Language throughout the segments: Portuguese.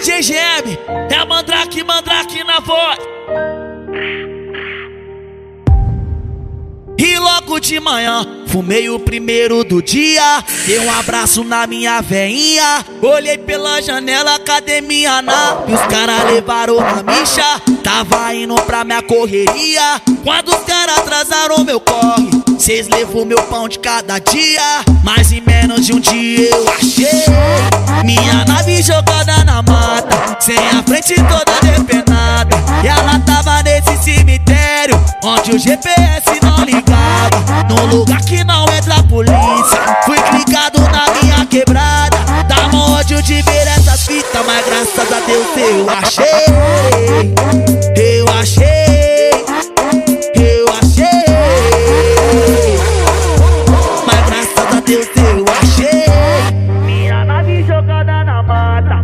DJ GM, é Mandrake, Mandrake na voz. E logo de manhã, fumei o primeiro do dia. Dei um abraço na minha veinha. Olhei pela janela, academia na. E os caras levaram a micha. Tava indo pra minha correria. Quando os caras atrasaram meu corre, cês levou meu pão de cada dia. Mas em menos de um dia eu achei minha nave jogada na mata. Sem a frente toda depenada. E ela tava nesse cemitério, onde o GPS não ligava. Num lugar que não entra polícia. Fui clicado na minha quebrada. Dá ódio de ver essas fitas, mas graças a Deus eu achei. Eu achei. Eu achei. Mas graças a Deus eu achei. Minha nave jogada na mata,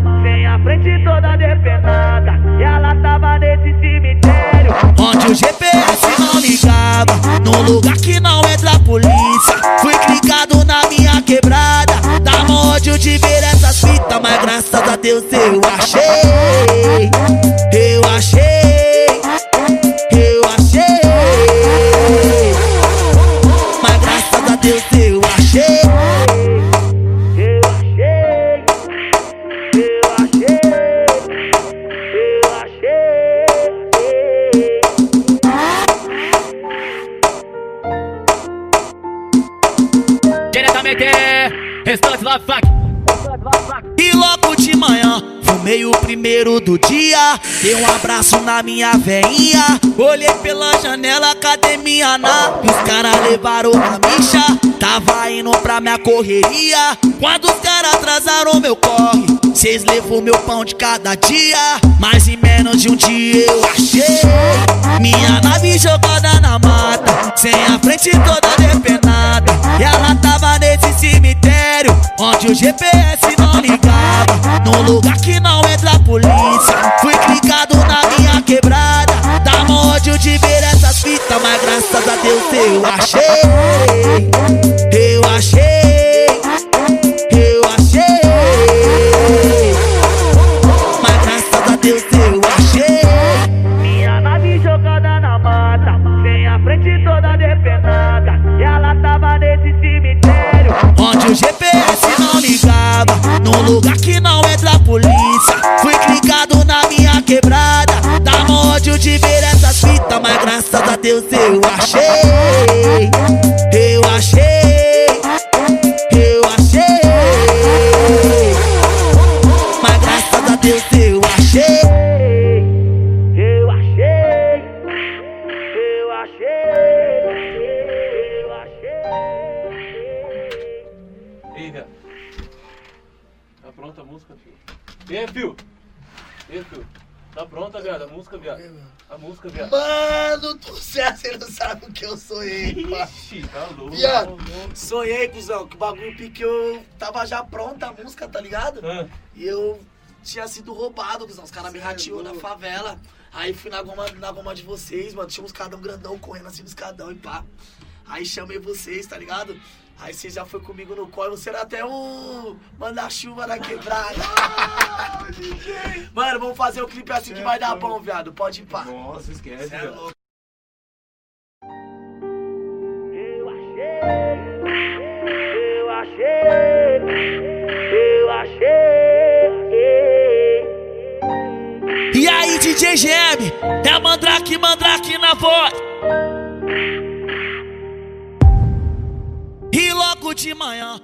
frente toda depenada. E ela tava nesse cemitério. Onde o GPS não ligava Num lugar que não entra a polícia Fui clicado na minha quebrada Dá ódio de ver essas fitas Mas graças a Deus eu achei restante Funk. E logo de manhã, fumei o primeiro do dia. Dei um abraço na minha veinha. Olhei pela janela, academia na. E os caras levaram a micha. Tava indo pra minha correria. Quando os caras atrasaram meu corre, cês levou meu pão de cada dia. Mas em menos de um dia eu achei minha nave jogada na mata. Sem a frente toda depenada. Onde o GPS não ligava. Num lugar que não entra a polícia. Fui clicado na minha quebrada. Dá ódio de ver essas fitas, mas graças a Deus eu achei. Eu achei. Eu achei. Mas graças a Deus eu achei. Minha nave jogada na mata, sem a frente toda depenada. E ela tava nesse cemitério. Onde o GPS lugar que não entra a polícia. Fui clicado na minha quebrada. Dá ódio de ver essas fitas Mas graças a Deus eu achei. Eu achei. Eu achei. Mas graças a Deus eu achei. Eu achei, eu achei, música, filho? Aí, filho? Aí, filho? Tá pronta, viado? A música, viado? A música, viado. Mano do céu, você não sabe o que eu sonhei. Ixi, tá louco. Viado, tá louco. sonhei, cuzão, que o bagulho pique eu tava já pronta a música, tá ligado? Ah, E eu tinha sido roubado, cuzão. Os caras me é rateou na favela. Aí fui na goma, na goma de vocês, mano. Tinha um escadão grandão correndo assim no escadão e pá. Aí chamei vocês, tá ligado? Aí vocês já foi comigo no colo, você era até o manda-chuva na quebrada. Mano, vamos fazer o clipe assim que vai dar bom, viado. Pode ir pá. Nossa, esquece, é louco. Eu achei, eu achei, eu achei. E aí DJ GM, é Mandrake, Mandrake na voz de 呀